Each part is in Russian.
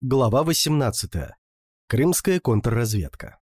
Глава 18. Крымская контрразведка.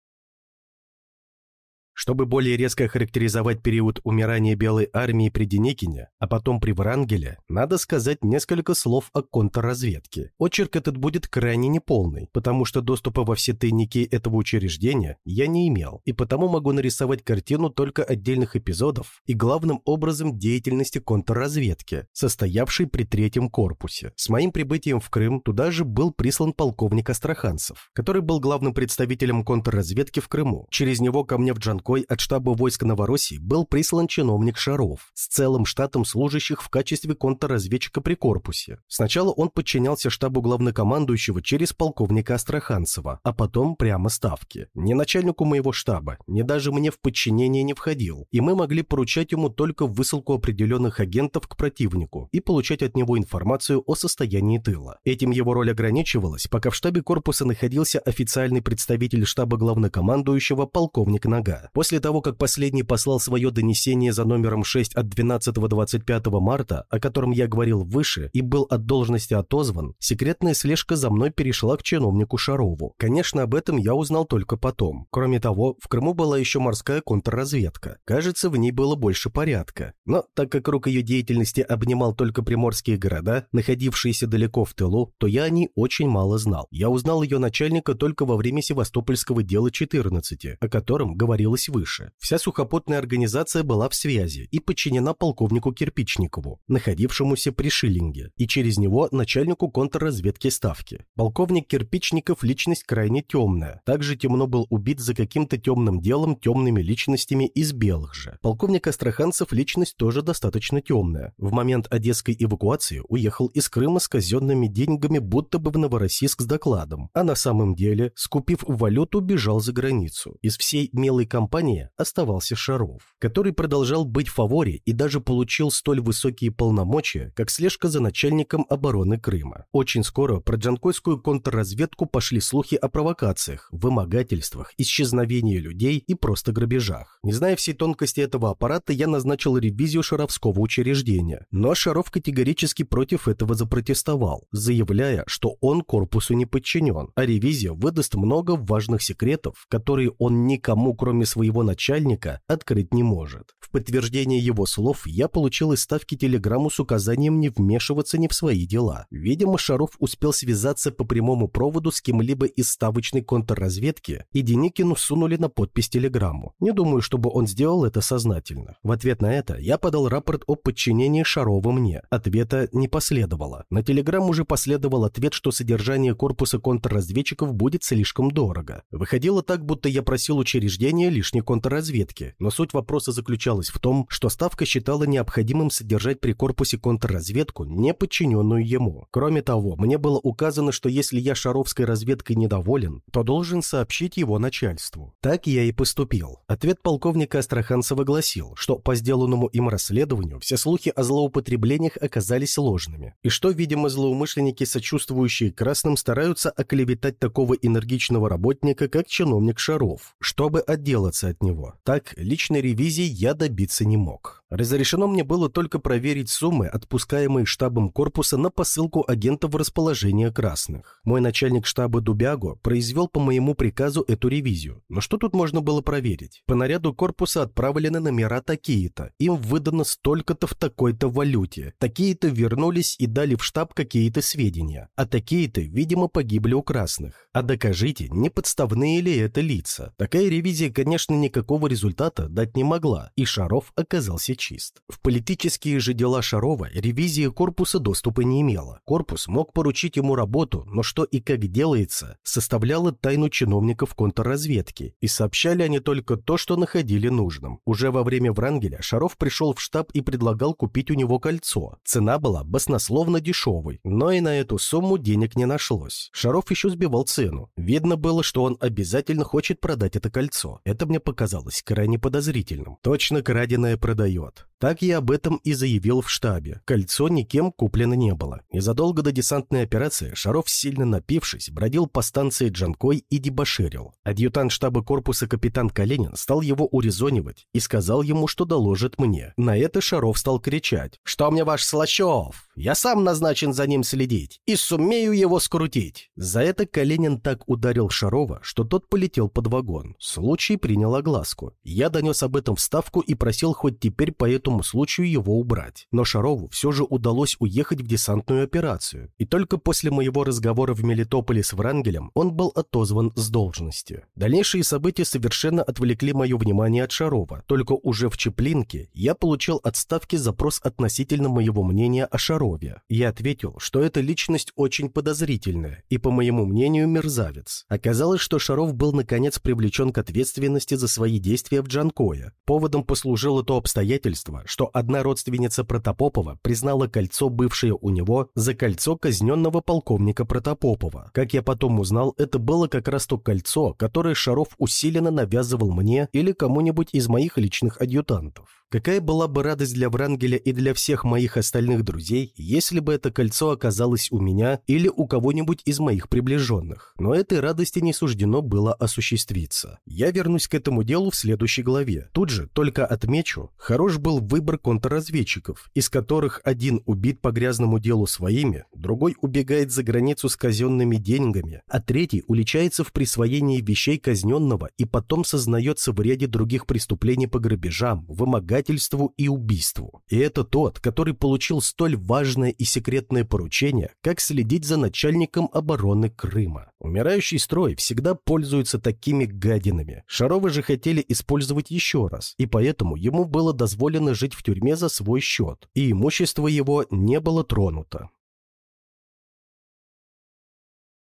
Чтобы более резко характеризовать период умирания Белой армии при Деникине, а потом при Врангеле, надо сказать несколько слов о контрразведке. Очерк этот будет крайне неполный, потому что доступа во все тайники этого учреждения я не имел, и потому могу нарисовать картину только отдельных эпизодов и главным образом деятельности контрразведки, состоявшей при третьем корпусе. С моим прибытием в Крым туда же был прислан полковник Астраханцев, который был главным представителем контрразведки в Крыму. Через него ко мне в Джанкой Рукой от штаба войск Новороссии был прислан чиновник Шаров с целым штатом служащих в качестве контрразведчика при корпусе. Сначала он подчинялся штабу главнокомандующего через полковника Астраханцева, а потом прямо ставки. Ни начальнику моего штаба, ни даже мне в подчинение не входил, и мы могли поручать ему только высылку определенных агентов к противнику и получать от него информацию о состоянии тыла. Этим его роль ограничивалась, пока в штабе корпуса находился официальный представитель штаба главнокомандующего полковник Нога. После того, как последний послал свое донесение за номером 6 от 12-25 марта, о котором я говорил выше, и был от должности отозван, секретная слежка за мной перешла к чиновнику Шарову. Конечно, об этом я узнал только потом. Кроме того, в Крыму была еще морская контрразведка. Кажется, в ней было больше порядка. Но так как круг ее деятельности обнимал только приморские города, находившиеся далеко в тылу, то я о ней очень мало знал. Я узнал ее начальника только во время Севастопольского дела 14, о котором говорилось выше. Вся сухопутная организация была в связи и подчинена полковнику Кирпичникову, находившемуся при Шиллинге, и через него начальнику контрразведки Ставки. Полковник Кирпичников – личность крайне темная. Также темно был убит за каким-то темным делом темными личностями из белых же. Полковник Астраханцев – личность тоже достаточно темная. В момент одесской эвакуации уехал из Крыма с казенными деньгами будто бы в Новороссийск с докладом, а на самом деле, скупив валюту, бежал за границу. Из всей мелой компании компании оставался Шаров, который продолжал быть в фаворе и даже получил столь высокие полномочия, как слежка за начальником обороны Крыма. Очень скоро про джанкойскую контрразведку пошли слухи о провокациях, вымогательствах, исчезновении людей и просто грабежах. Не зная всей тонкости этого аппарата, я назначил ревизию шаровского учреждения, но Шаров категорически против этого запротестовал, заявляя, что он корпусу не подчинен, а ревизия выдаст много важных секретов, которые он никому, кроме своего своего начальника открыть не может. В подтверждение его слов я получил из ставки телеграмму с указанием не вмешиваться ни в свои дела. Видимо, Шаров успел связаться по прямому проводу с кем-либо из ставочной контрразведки, и Деникину сунули на подпись телеграмму. Не думаю, чтобы он сделал это сознательно. В ответ на это я подал рапорт о подчинении Шарова мне. Ответа не последовало. На телеграмму уже последовал ответ, что содержание корпуса контрразведчиков будет слишком дорого. Выходило так, будто я просил учреждения лишний внешней контрразведки, но суть вопроса заключалась в том, что Ставка считала необходимым содержать при корпусе контрразведку, не подчиненную ему. Кроме того, мне было указано, что если я шаровской разведкой недоволен, то должен сообщить его начальству. Так я и поступил. Ответ полковника Астраханцева гласил, что по сделанному им расследованию все слухи о злоупотреблениях оказались ложными, и что, видимо, злоумышленники, сочувствующие красным, стараются оклеветать такого энергичного работника, как чиновник Шаров, чтобы отделаться от него. Так, личной ревизии я добиться не мог. Разрешено мне было только проверить суммы, отпускаемые штабом корпуса на посылку агентов в расположение красных. Мой начальник штаба Дубяго произвел по моему приказу эту ревизию. Но что тут можно было проверить? По наряду корпуса отправлены номера такие-то. Им выдано столько-то в такой-то валюте. Такие-то вернулись и дали в штаб какие-то сведения. А такие-то, видимо, погибли у красных. А докажите, не подставные ли это лица? Такая ревизия, конечно, никакого результата дать не могла, и Шаров оказался чист. В политические же дела Шарова ревизия корпуса доступа не имела. Корпус мог поручить ему работу, но что и как делается, составляло тайну чиновников контрразведки, и сообщали они только то, что находили нужным. Уже во время Врангеля Шаров пришел в штаб и предлагал купить у него кольцо. Цена была баснословно дешевой, но и на эту сумму денег не нашлось. Шаров еще сбивал цену. Видно было, что он обязательно хочет продать это кольцо. Это мне показалось крайне подозрительным. Точно краденое продает. вперед. Так я об этом и заявил в штабе. Кольцо никем куплено не было. Незадолго до десантной операции Шаров, сильно напившись, бродил по станции Джанкой и дебоширил. Адъютант штаба корпуса капитан Калинин стал его урезонивать и сказал ему, что доложит мне. На это Шаров стал кричать. «Что мне ваш Слащев? Я сам назначен за ним следить и сумею его скрутить». За это Калинин так ударил Шарова, что тот полетел под вагон. Случай принял огласку. Я донес об этом в Ставку и просил хоть теперь по этому случаю его убрать. Но Шарову все же удалось уехать в десантную операцию. И только после моего разговора в Мелитополе с Врангелем он был отозван с должности. Дальнейшие события совершенно отвлекли мое внимание от Шарова. Только уже в Чеплинке я получил от Ставки запрос относительно моего мнения о Шарове. Я ответил, что эта личность очень подозрительная и, по моему мнению, мерзавец. Оказалось, что Шаров был наконец привлечен к ответственности за свои действия в Джанкое. Поводом послужило то обстоятельство, что одна родственница Протопопова признала кольцо, бывшее у него, за кольцо казненного полковника Протопопова. Как я потом узнал, это было как раз то кольцо, которое Шаров усиленно навязывал мне или кому-нибудь из моих личных адъютантов. Какая была бы радость для Врангеля и для всех моих остальных друзей, если бы это кольцо оказалось у меня или у кого-нибудь из моих приближенных. Но этой радости не суждено было осуществиться. Я вернусь к этому делу в следующей главе. Тут же только отмечу, хорош был выбор контрразведчиков, из которых один убит по грязному делу своими, другой убегает за границу с казенными деньгами, а третий уличается в присвоении вещей казненного и потом сознается в ряде других преступлений по грабежам, вымогательствам, предательству и убийству. И это тот, который получил столь важное и секретное поручение, как следить за начальником обороны Крыма. Умирающий строй всегда пользуется такими гадинами. Шаровы же хотели использовать еще раз, и поэтому ему было дозволено жить в тюрьме за свой счет, и имущество его не было тронуто.